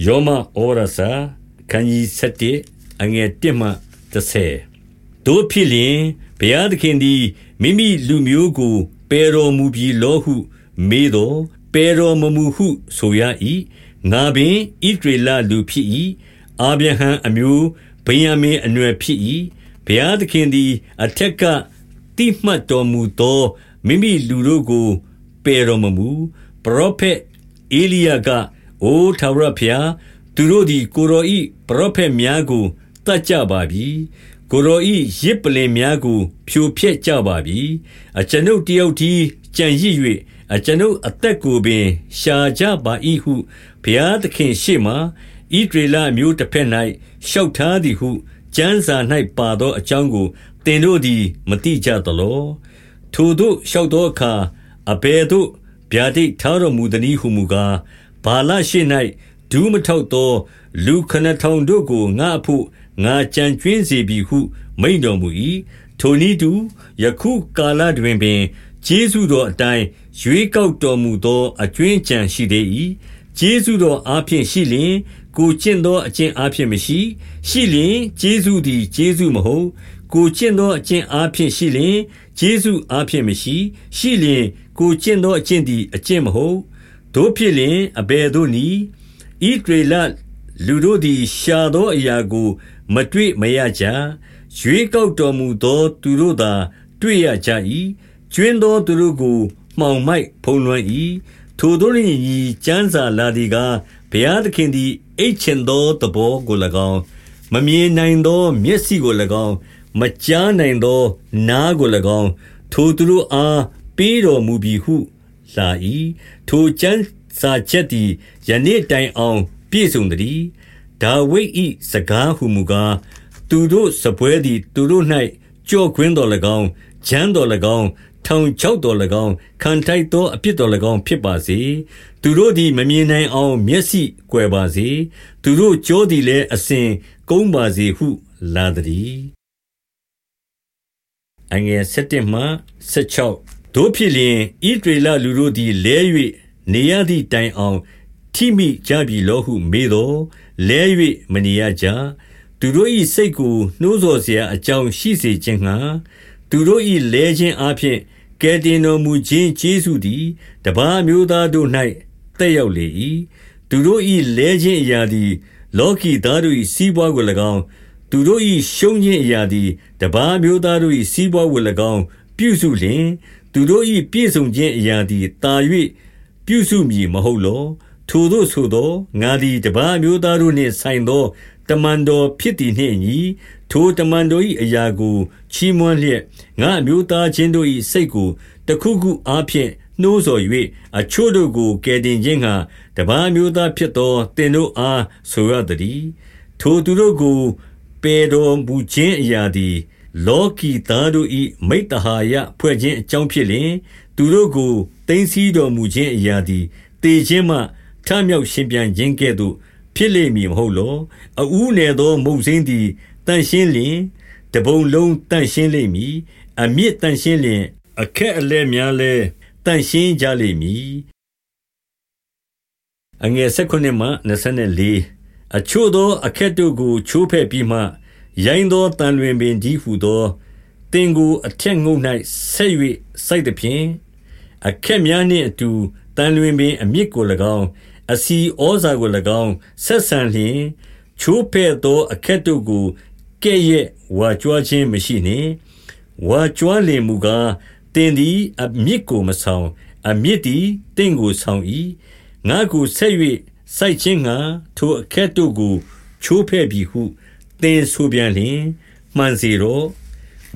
ယောမဩရစာခန်းကြီး7အငယ်1မှ30တို့ဖြစ်လျင်ဘုရားသခင်သည်မိမိလူမျိုးကိုပယ်တော်မူပြီးလောဟု မေးတော်ပယ်တော်မမူဟုဆိုရ၏ငါပင်ဣဒရေလလူဖြစ်၏အာဗြဟံအမျိုးဗိယံမင်အနွယ်ဖြစ်၏ဘုရားသခင်သည် အထက်ကတိမှတ်တော်မူသောမိမိလူတို့ကိုပယ်တော်မမူပရောဖက်အေလိယက အိုထာဝရဘုရားသူတို့သည် ကိုရောဤပရောဖက်များကိုတတ်ကြပါပြီကိုရောဤရစ်ပလင်များကို ဖြိုဖျက်ကြပါပြီအကျွန်ုပ်တယောက်တည်းကြံရစ်၍အကျွန်ုပ်အသက်ကိုပင် ရှာကြပါ၏ဟုဘုရားသခင်ရှေ့မှဣဒရေလမျိုးတစ်ဖက်၌ရှောက်ထားသည်ဟုကျမ်းစာ၌ပါသောအကြောင်းကိုသင်တို့သည်မတိကြသလောထိုတို့လျှောက်သောအခါအဘယ်သို့ဗျာဒိတ်ထားတော်မူသည်ဟုမူကား ဗာလရှိ၌ဒူးမထောက်သော လူခဏထောင်တို့ကိုငါအဖို့ငါကြံကျွင်းစေပြီဟု မိန်တော်မူ၏ထိုနည်းတူယခုကာလတွင်ပင်ကျေးဇူးတော်အတိုင်းရွေးကောက်တော်မူသောအကျွင်းကြံရှိသေး၏ကျေးဇူးတော်အားဖြင့်ရှိလျင်ကိုကျင့်သောအကျင့်အားဖြင့်မရှိ ရှိလျင်ကျေးဇူးသည်ကျေးဇူးမဟုတ်ကိုကျင့်သောအကျင့်အားဖြင့်ရှိလျင်ကျေးဇူးအားဖြင့်မရှိ ရှိလျင်ကိုကျင့်သောအကျင့်သည်အကျင့်မဟုတ် တို့ဖြစ်လျင်အဘယ်သို့နည်းဣဒရေလလူတို့သည်ရှာသောအရာကို မတွေ့မရကြရွေးကောက်တော်မူသော သူတို့သာ တွေ့ရကြ၏ကျွင်းသောသူတို့ကိုမှောင်မိုက်ဖုံးလွှမ်း၏ထိုတို့၏ညီကျမ်းစာလာသည်ကားဘုရားသခင်သည်အိတ်ချင်သောသဘောကို၎င်းမမြင်နိုင်သောမျက်စိကို၎င်းမကြားနိုင်သော နားကို၎င်း ထိုသူတို့အားပေးတော်မူပြီဟု လာ၏ထိုကျမ်းစာချက်သည်ယနေ့တိုင်အောင် ပြည့်စုံသည်ဒါဝိဒ်၏စကားဟုမူကားသူတို့စပွဲသည် သူတို့၌ကြော့ခွင်းတော်၎င်းဂျမ်းတော်၎င်းထောင်ချောက်တော်၎င်းခံထိုက်သောအပြစ်တော်၎င်းဖြစ်ပါစေသူတို့သည်မမြင်နိုင်အောင် မျက်စိကွယ်ပါစေသူတို့ကြောသည်လည်းအစဉ်ကုန်းပါစေဟုလာသည်အငယ်7မှ16 တို့ဖြစ်လျင်ဣဒရေလလူတို့သည်လဲ၍နေရသည့်တိုင်အောင်ထိမိကြပြီလောဟုမေးတော်လဲ၍မနေရကြသူတို့၏စိတ်ကိုနှိုးဆော်เสียအကြောင်းရှိစေခြင်းငှာသူတို့၏လဲခြင်းအပြင်ကဲတင်တော်မူခြင်းကျေးဇူးသည်တပါးမျိုးသားတို့၌တက်ရောက်လေ၏သူတို့၏လဲခြင်းအရာသည် လောကီသားတို့၏စီးပွားကို၎င်းသူတို့၏ရှုံးခြင်းအရာသည်တပါးမျိုးသားတို့၏စီးပွားကို၎င်းပြုစုလျင် သူတို့၏ပြည့်စုံခြင်းအရာသည်တာ၍ပြုစုမည်မဟုတ်လောထိုသို့ဆိုသောငါသည်တပါးမျိုးသားတို့နှင့်ဆိုင်သောတမန်တော်ဖြစ်သည်နှင့်အညီထိုတမန်တော်၏အရာကိုချီးမွမ်းလျက်ငါအမျိုးသားချင်းတို့၏စိတ်ကိုတခုခုအားဖြင့်နှိုးဆော်၍အချို့တို့ကိုကယ်တင်ခြင်းငှာတပါးမျိုးသားဖြစ်သောတင်တို့အားဆိုရသည်ထိုသူတို့ကိုပေတော်မူခြင်းအရာသည် လောကီသားတို့၏မိတ္တဟာယဖွဲ့ခြင်းအကြောင်းဖြစ်လျင်သူတို့ကိုသိမ်းဆည်းတော်မူခြင်းအရာသည်တေခြင်းမှထမြောက်ရှင်ပြန်ခြင်းကဲ့သို့ဖြစ်လိမ့်မည်မဟုတ်လောအူးနယ်သောမုတ်စိမ့်သည်တန်ရှင်းလျင်တပုံလုံးတန်ရှင်းလိမ့်မည်အမြင့်တန်ရှင်းလျင် အခက်အလဲများလဲတန်ရှင်းကြလိမ့်မည်အငယ်၁၉မှ24အချို့သောအခက်တို့ကိုချိုးဖဲ့ပြီးမှ ရိုင်းသောတန်လွင်ပင်ကြီးဟုသောတင်ကိုအထက်ငုံ၌ဆက်၍စိုက်သည်ဖြင့်အခက်များနှင့်အတူတန်လွင်ပင်အမြစ်ကို၎င်းအစီဩဇာကို၎င်းဆက်ဆံလျင်ချိုးဖဲ့သောအခက်တို့ကိုကဲ့ရဲ့ဝါကြွားခြင်းမရှိနှင့်ဝါကြွားလင်မူကားတင်သည်အမြစ်ကိုမဆောင်အမြစ်သည်တင့်ကိုဆောင်၏ငါကိုဆက်၍စိုက်ခြင်းငါထိုအခက်တို့ကိုချိုးဖဲ့ပြီဟု သင်ဆိုပြန်လျင်မှန်စေတော့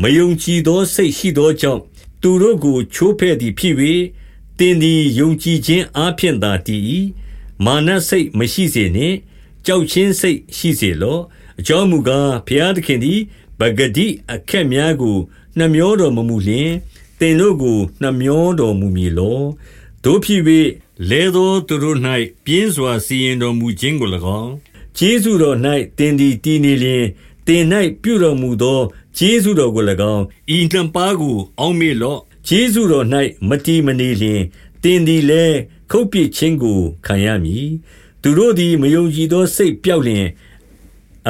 မယုံကြည်သောစိတ်ရှိသောကြောင့်သူတို့ကိုချိုးဖဲ့သည်ဖြစ်၍သင်သည်ယုံကြည်ခြင်းအားဖြင့်သာတည်၏မာနစိတ်မရှိစေနှင့်ကြောက်ခြင်းစိတ်ရှိစေလော့အကြောင်းမူကားဘုရားသခင်သည်ပဂတိအခက်များကိုနှမျောတော်မမူလျင်သင်တို့ကိုနှမျောတော်မူမည်လောတို့ဖြစ်၍လဲသောသူတို့၌ပြင်းစွာစီရင်တော်မူခြင်းကို၎င်း ကျေးဇူးတော်၌တင်သည်တည်နေလျင်တင်၌ပြုတော်မူသောကျေးဇူးတော်ကို၎င်းဤနှံပါးကိုအောင်းမေလော့ကျေးဇူးတော်၌မတီမနေလျင်တင်သည်လည်းခုတ်ပစ်ခြင်းကိုခံရမည်သူသူတို့သည်မယုံကြည်သောစိတ်ပျောက်လျင်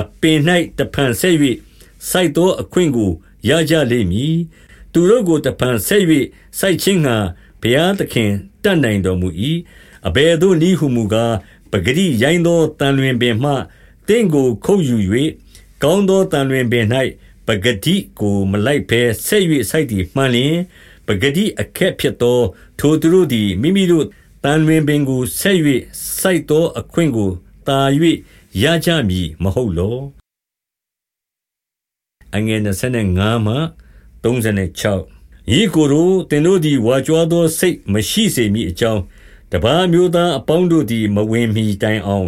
အပင်၌တဖန်ဆက်၍စိုက်သောအခွင့်ကိုရကြလိမ့်မည်သူတို့ကိုတဖန်ဆက်၍စိုက်ခြင်းငှာဘုရားသခင်တတ်နိုင်တော်မူ၏အဘယ်သို့နည်းဟုမူကားပဂတိရိုင်းသောတန်လွင်ပင်မှတင့်ကိုခုတ်ယူ၍ကောင်းသောတန်လွင်ပင်၌ပဂတိကိုမလိုက်ဘဲဆက်၍စိုက်သည်မှန်လျင်ပဂတိအခက်ဖြစ်သော ထိုသူတို့သည်မိမိတို့တန်လွင်ပင်ကိုဆက်၍စိုက်သောအခွင့်ကိုတာ၍ရကြမည်မဟုတ်လောအငယ်25မှ36ဤကိုယ်တို့တင်တို့သည်ဝါကြွားသောစိတ်မရှိစေမည်အကြောင်း တပားမျိုးသားအပေါင်းတို့သည် မဝင်မီတိုင်အောင်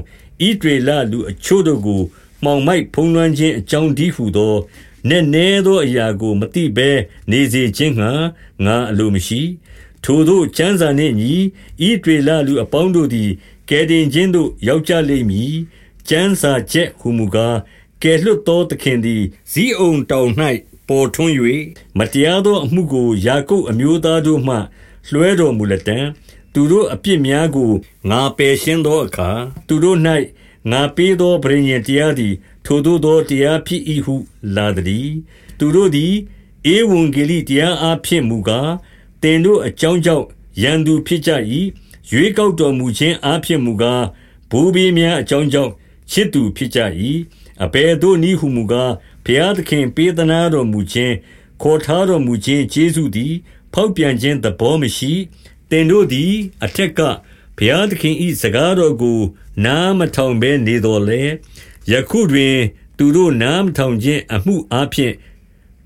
ဤတွေလလူအချို့တို့ကို မှောင်မိုက်ဖုံးလွှမ်းခြင်းအကြောင်းဒီဟုသောနက်နဲသောအရာကို မသိဘဲနေစေခြင်းငှာငါအလိုမရှိထိုတို့ကျမ်းစာနှင့်ညီဤတွေလလူအပေါင်းတို့သည်ကဲတင်ခြင်းသို့ရောက်ကြလိမ့်မည်ကျမ်းစာချက်ဟုမူကားကဲလွတ်သောသခင်သည်ဇီးအုံတောင်၌ပေါ်ထွန်း၍မတရားသောအမှုကိုယာကုပ်အမျိုးသားတို့မှ လွှဲတော်မူလက်တံ သူတို့အပြစ်များကို ငါပယ်ရှင်းသောအခါ သူတို့၌ငါပေးသောဗြိဉ္ဉ်တရားသည် ထိုသို့သောတရားဖြစ်၏ဟု လာသည်သူတို့သည် ဧဝံဂေလိတရားအားဖြင့်မူကားတင်တို့အကြောင်းကြောင့် ရန်သူဖြစ်ကြ၏ရွေးကောက်တော်မူခြင်းအားဖြင့်မူကား ဘိုးဘေးများအကြောင်းကြောင့် ချစ်သူဖြစ်ကြ၏အဘယ်သို့နည်းဟုမူကား ဘုရားသခင် ပေးသနာတော်မူခြင်း ခေါ်ထားတော်မူခြင်းကျေးဇူးသည် ဖောက်ပြန်ခြင်းသဘောမရှိ တင်တို့သည် အထက်က ဘုရားသခင်၏စကားတော်ကို နားမထောင်ဘဲနေတော်လဲယခုတွင် သူတို့နားမထောင်ခြင်းအမှုအပြင်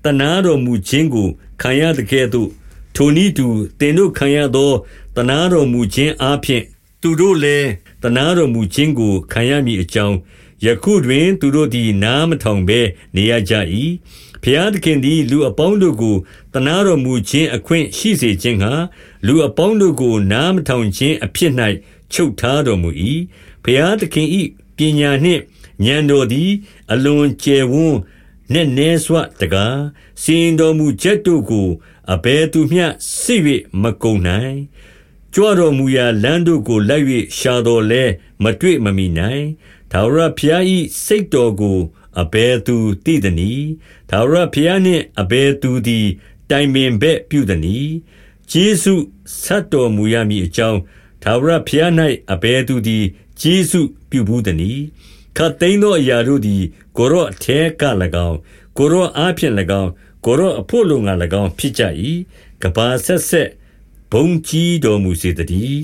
တနာတော်မူခြင်းကို ခံရတဲ့ကဲ့သို့ ထိုနည်းတူတင်တို့ခံရသောတနာတော်မူခြင်းအပြင်သူတို့လည်းတနာတော်မူခြင်းကို ခံရမည်အကြောင်း ယခုတွင်သူတို့သည် နားမထောင်ဘဲနေရကြ၏ဖျားသခင်သည် လူအပေါင်းတို့ကိုတနာတော်မူခြင်းအခွင့်ရှိစေခြင်းဟာလူအပေါင်းတို့ကို နားမထောင်ခြင်းအဖြစ်၌ချုပ်ထားတော်မူ၏ဖျားသခင်၏ပညာနှင့်ဉာဏ်တော်သည် အလွန်ကျယ်ဝန်းနက်နဲစွာတကားစင်တော်မူချက်တို့ကိုအဘယ်သူမျှစစ်၍မကုန်နိုင်ကြွတော်မူရာလမ်းတို့ကိုလိုက်၍ရှာတော်လဲမတွေ့မမိနိုင် ထာဝရဘုရား၏စိတ်တော်ကိုအဘယ်သူသိသနည်းထာဝရဘုရားနှင့်အဘယ်သူသည် တိုင်ပင်ဘက်ပြုသနည်းကျေးဇူးဆက်တော်မူရမည်အကြောင်းထာဝရဘုရား၌အဘယ်သူသည်ကျေးဇူးပြုဘူးသနည်းခတ်သိမ်းသောအရာတို့သည်ကိုရော့အထဲက၎င်းကိုရော့အားဖြင့်၎င်းကိုရော့အဖို့လုံငါ၎င်းဖြစ်ကြ၏ကဘာဆက်ဆက်ဘုံကြီးတော်မူစေတည်း